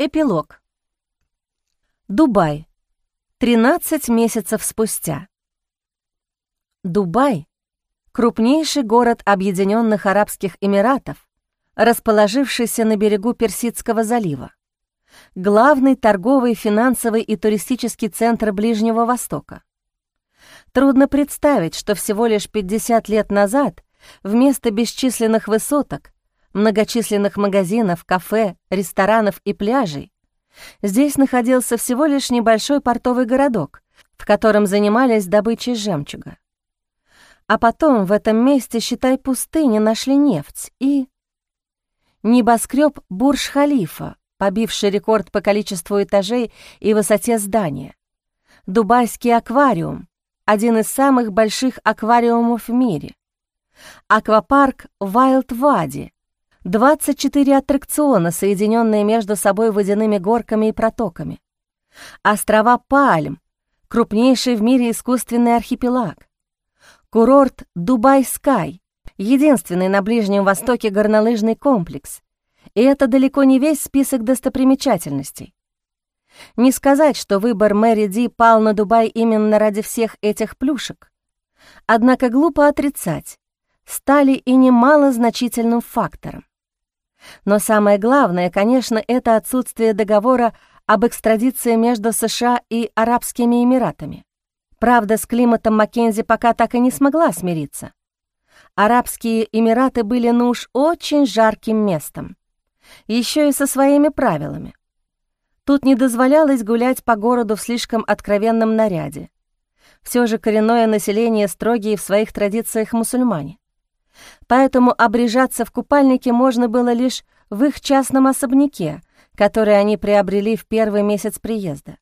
Эпилог. Дубай. 13 месяцев спустя. Дубай — крупнейший город Объединенных Арабских Эмиратов, расположившийся на берегу Персидского залива. Главный торговый, финансовый и туристический центр Ближнего Востока. Трудно представить, что всего лишь 50 лет назад вместо бесчисленных высоток многочисленных магазинов, кафе, ресторанов и пляжей, здесь находился всего лишь небольшой портовый городок, в котором занимались добычей жемчуга. А потом в этом месте, считай, пустыни нашли нефть и... Небоскреб Бурж-Халифа, побивший рекорд по количеству этажей и высоте здания. Дубайский аквариум, один из самых больших аквариумов в мире. Аквапарк Wild Wadi, 24 аттракциона, соединенные между собой водяными горками и протоками. Острова Пальм, крупнейший в мире искусственный архипелаг. Курорт Дубай-Скай, единственный на Ближнем Востоке горнолыжный комплекс. И это далеко не весь список достопримечательностей. Не сказать, что выбор Мэри Ди пал на Дубай именно ради всех этих плюшек. Однако глупо отрицать, стали и немало значительным фактором. Но самое главное, конечно, это отсутствие договора об экстрадиции между США и Арабскими Эмиратами. Правда, с климатом Маккензи пока так и не смогла смириться. Арабские Эмираты были, ну уж, очень жарким местом. Еще и со своими правилами. Тут не дозволялось гулять по городу в слишком откровенном наряде. Все же коренное население строгие в своих традициях мусульмане поэтому обрежаться в купальнике можно было лишь в их частном особняке, который они приобрели в первый месяц приезда.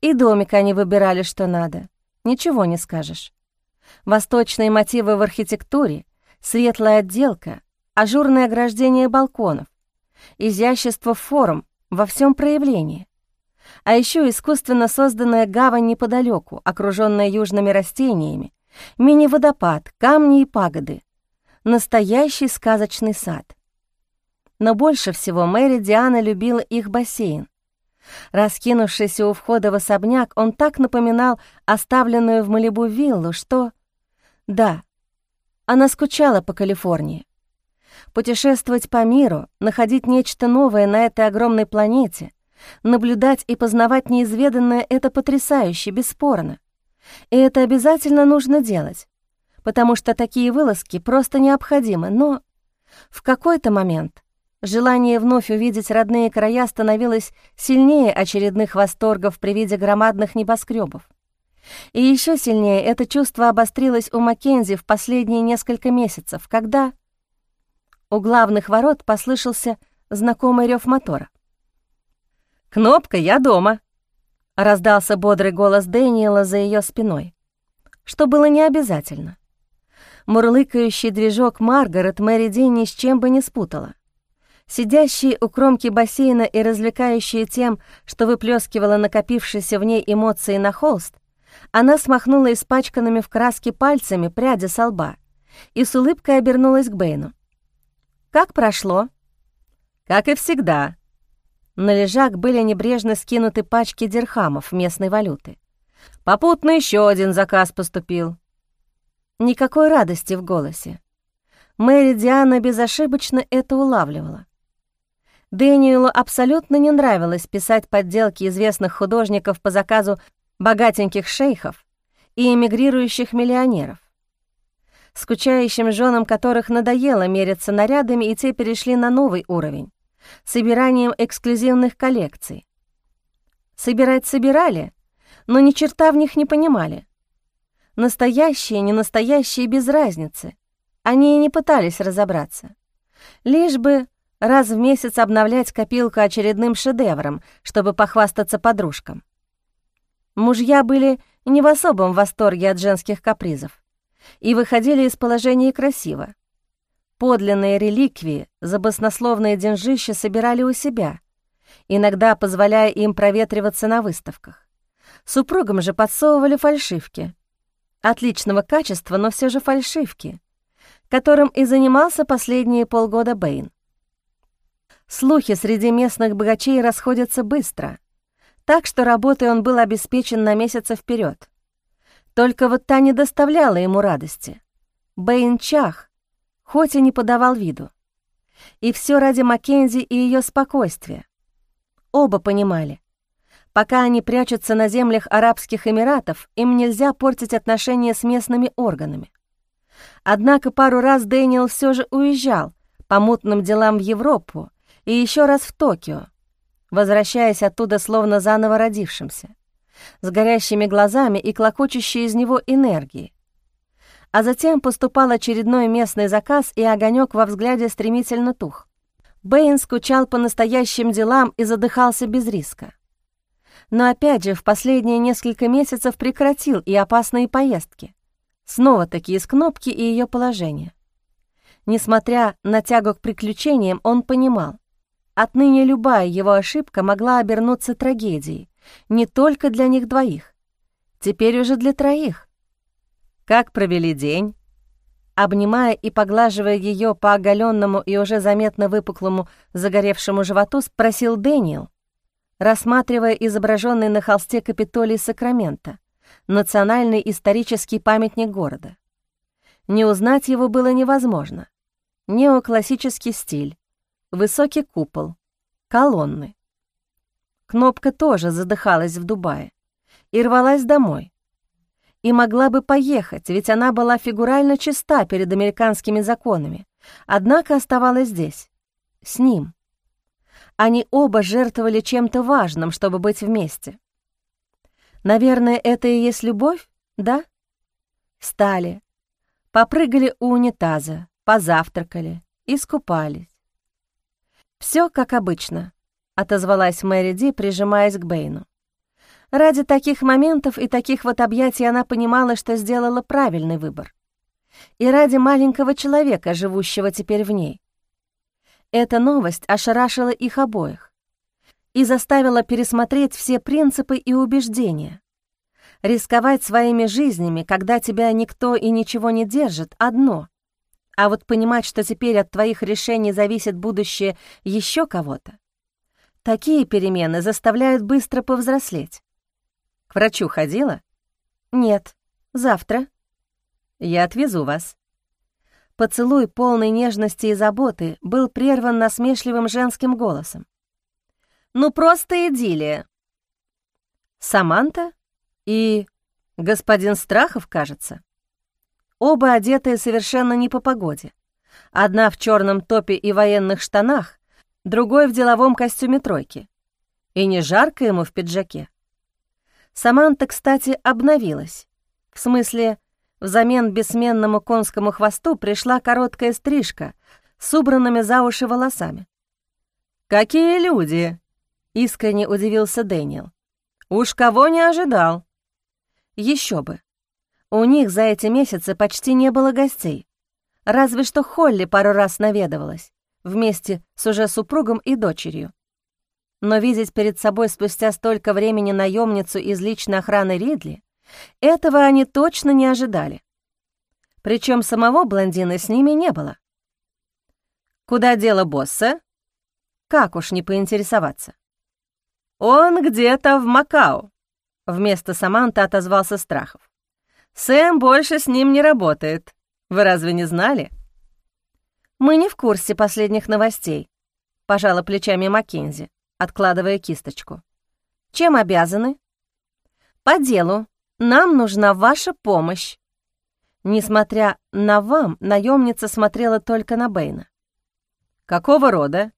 И домик они выбирали что надо, ничего не скажешь. Восточные мотивы в архитектуре, светлая отделка, ажурное ограждение балконов, изящество форм во всем проявлении. А еще искусственно созданная гавань неподалеку, окруженная южными растениями, мини-водопад, камни и пагоды, Настоящий сказочный сад. Но больше всего Мэри Диана любила их бассейн. Раскинувшийся у входа в особняк, он так напоминал оставленную в Малибу виллу, что... Да, она скучала по Калифорнии. Путешествовать по миру, находить нечто новое на этой огромной планете, наблюдать и познавать неизведанное — это потрясающе, бесспорно. И это обязательно нужно делать потому что такие вылазки просто необходимы, но в какой-то момент желание вновь увидеть родные края становилось сильнее очередных восторгов при виде громадных небоскребов. И еще сильнее это чувство обострилось у Маккензи в последние несколько месяцев, когда у главных ворот послышался знакомый рев мотора. «Кнопка, я дома!» — раздался бодрый голос Дэниела за ее спиной, что было не обязательно. Мурлыкающий движок Маргарет Мэри Ди ни с чем бы не спутала. Сидящие у кромки бассейна и развлекающие тем, что выплескивала накопившиеся в ней эмоции на холст, она смахнула испачканными в краске пальцами пряди со лба и с улыбкой обернулась к Бэйну. «Как прошло?» «Как и всегда». На лежак были небрежно скинуты пачки дирхамов местной валюты. Попутно еще один заказ поступил. Никакой радости в голосе. Мэри Диана безошибочно это улавливала. Дэниелу абсолютно не нравилось писать подделки известных художников по заказу богатеньких шейхов и эмигрирующих миллионеров. Скучающим женам которых надоело мериться нарядами, и те перешли на новый уровень — собиранием эксклюзивных коллекций. Собирать собирали, но ни черта в них не понимали. Настоящие, не настоящие, без разницы. Они и не пытались разобраться. Лишь бы раз в месяц обновлять копилку очередным шедевром, чтобы похвастаться подружкам. Мужья были не в особом восторге от женских капризов и выходили из положения красиво. Подлинные реликвии за баснословные деньжища собирали у себя, иногда позволяя им проветриваться на выставках. Супругам же подсовывали фальшивки — Отличного качества, но все же фальшивки, которым и занимался последние полгода Бэйн. Слухи среди местных богачей расходятся быстро, так что работой он был обеспечен на месяцы вперед. Только вот та не доставляла ему радости. Бэйн чах, хоть и не подавал виду. И все ради Маккензи и ее спокойствия. Оба понимали, пока они прячутся на землях Арабских Эмиратов, им нельзя портить отношения с местными органами. Однако пару раз Дэниел все же уезжал по мутным делам в Европу и еще раз в Токио, возвращаясь оттуда словно заново родившимся, с горящими глазами и клокочущей из него энергией. А затем поступал очередной местный заказ, и огонек во взгляде стремительно тух. Бэйн скучал по настоящим делам и задыхался без риска. Но опять же, в последние несколько месяцев прекратил и опасные поездки. Снова такие из кнопки и ее положение. Несмотря на тягу к приключениям, он понимал, отныне любая его ошибка могла обернуться трагедией, не только для них двоих, теперь уже для троих. Как провели день? Обнимая и поглаживая ее по оголенному и уже заметно выпуклому загоревшему животу, спросил Дэниел, рассматривая изображенный на холсте Капитолий Сакрамента, национальный исторический памятник города. Не узнать его было невозможно. Неоклассический стиль, высокий купол, колонны. Кнопка тоже задыхалась в Дубае и рвалась домой. И могла бы поехать, ведь она была фигурально чиста перед американскими законами, однако оставалась здесь, с ним. Они оба жертвовали чем-то важным, чтобы быть вместе. Наверное, это и есть любовь, да? Стали, попрыгали у унитаза, позавтракали, искупались. Все как обычно», — отозвалась Мэри Ди, прижимаясь к Бэйну. Ради таких моментов и таких вот объятий она понимала, что сделала правильный выбор. И ради маленького человека, живущего теперь в ней. Эта новость ошарашила их обоих и заставила пересмотреть все принципы и убеждения. Рисковать своими жизнями, когда тебя никто и ничего не держит, одно. А вот понимать, что теперь от твоих решений зависит будущее еще кого-то, такие перемены заставляют быстро повзрослеть. К врачу ходила? Нет. Завтра. Я отвезу вас. Поцелуй, полной нежности и заботы, был прерван насмешливым женским голосом. «Ну, просто идиллия!» Саманта и господин Страхов, кажется. Оба одетые совершенно не по погоде. Одна в черном топе и военных штанах, другой в деловом костюме тройки. И не жарко ему в пиджаке. Саманта, кстати, обновилась. В смысле, взамен бессменному конскому хвосту пришла короткая стрижка с убранными за уши волосами. «Какие люди!» — искренне удивился Дэниел. «Уж кого не ожидал!» Еще бы. У них за эти месяцы почти не было гостей. Разве что Холли пару раз наведывалась, вместе с уже супругом и дочерью но видеть перед собой спустя столько времени наемницу из личной охраны Ридли, этого они точно не ожидали. Причем самого блондина с ними не было. «Куда дело босса?» Как уж не поинтересоваться. «Он где-то в Макао», — вместо Саманта отозвался Страхов. «Сэм больше с ним не работает. Вы разве не знали?» «Мы не в курсе последних новостей», — пожала плечами Маккензи откладывая кисточку. «Чем обязаны?» «По делу. Нам нужна ваша помощь». Несмотря на «вам», наемница смотрела только на Бэйна. «Какого рода?»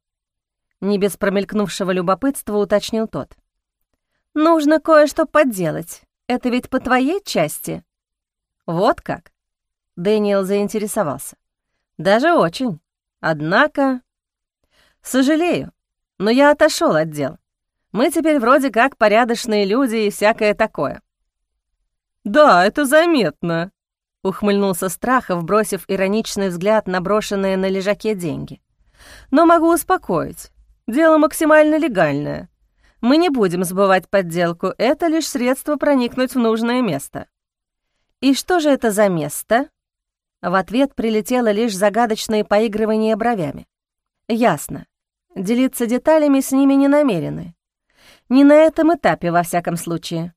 Не без промелькнувшего любопытства уточнил тот. «Нужно кое-что подделать. Это ведь по твоей части?» «Вот как?» Дэниел заинтересовался. «Даже очень. Однако...» «Сожалею, но я отошел от дел. Мы теперь вроде как порядочные люди и всякое такое». «Да, это заметно», — ухмыльнулся Страхов, бросив ироничный взгляд на брошенные на лежаке деньги. «Но могу успокоить. Дело максимально легальное. Мы не будем сбывать подделку, это лишь средство проникнуть в нужное место». «И что же это за место?» В ответ прилетело лишь загадочное поигрывание бровями. «Ясно. делиться деталями с ними не намерены. Не на этом этапе, во всяком случае.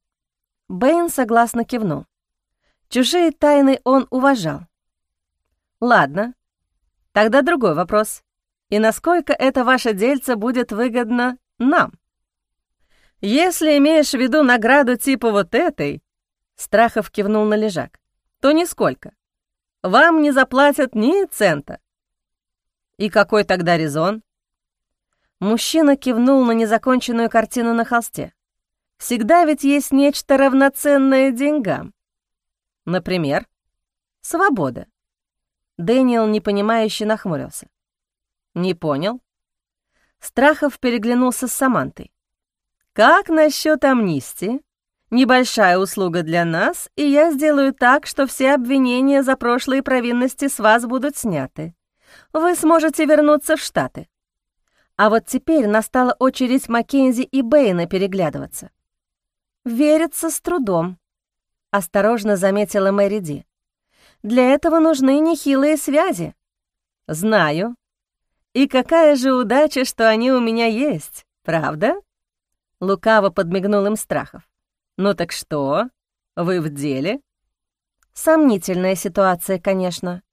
Бэйн согласно кивнул. Чужие тайны он уважал. Ладно, тогда другой вопрос. И насколько это ваше дельце будет выгодно нам? Если имеешь в виду награду типа вот этой, Страхов кивнул на лежак, то нисколько. Вам не заплатят ни цента. И какой тогда резон? Мужчина кивнул на незаконченную картину на холсте. Всегда ведь есть нечто равноценное деньгам. Например, свобода. Дэниел непонимающе нахмурился. «Не понял?» Страхов переглянулся с Самантой. «Как насчет амнистии? Небольшая услуга для нас, и я сделаю так, что все обвинения за прошлые провинности с вас будут сняты. Вы сможете вернуться в Штаты». А вот теперь настала очередь Маккензи и Бэйна переглядываться. «Верится с трудом», — осторожно заметила Мэри Ди. «Для этого нужны нехилые связи». «Знаю. И какая же удача, что они у меня есть, правда?» Лукаво подмигнул им Страхов. «Ну так что? Вы в деле?» Сомнительная ситуация, конечно.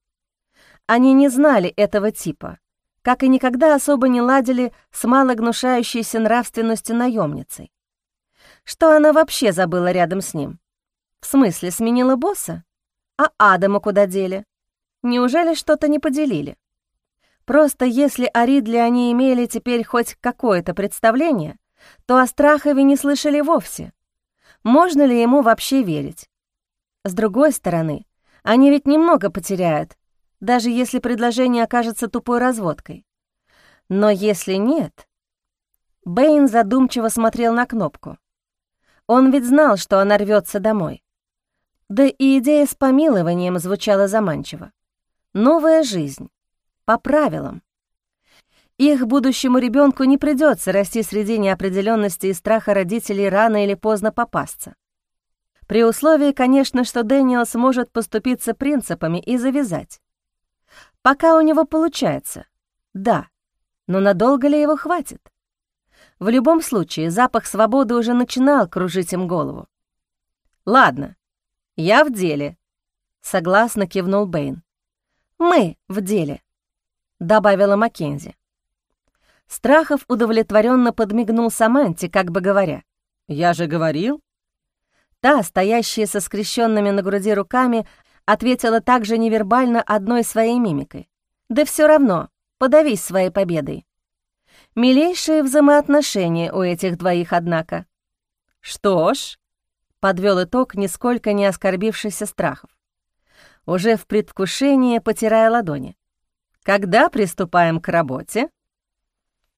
Они не знали этого типа, как и никогда особо не ладили с малогнушающейся нравственностью наемницей. Что она вообще забыла рядом с ним? В смысле, сменила босса? А Адама куда дели? Неужели что-то не поделили? Просто если о Ридле они имели теперь хоть какое-то представление, то о Страхове не слышали вовсе. Можно ли ему вообще верить? С другой стороны, они ведь немного потеряют, даже если предложение окажется тупой разводкой. Но если нет... Бэйн задумчиво смотрел на кнопку. Он ведь знал, что она рвется домой. Да и идея с помилованием звучала заманчиво. Новая жизнь. По правилам. Их будущему ребенку не придется расти среди неопределенности и страха родителей рано или поздно попасться. При условии, конечно, что Дэниел сможет поступиться принципами и завязать. Пока у него получается, да, но надолго ли его хватит? В любом случае, запах свободы уже начинал кружить им голову. «Ладно, я в деле», — согласно кивнул Бэйн. «Мы в деле», — добавила Маккензи. Страхов удовлетворенно подмигнул Саманте, как бы говоря. «Я же говорил». Та, стоящая со скрещенными на груди руками, ответила также невербально одной своей мимикой. «Да все равно, подавись своей победой». Милейшие взаимоотношения у этих двоих, однако. «Что ж», — подвел итог, нисколько не оскорбившийся Страхов, уже в предвкушении потирая ладони. «Когда приступаем к работе?»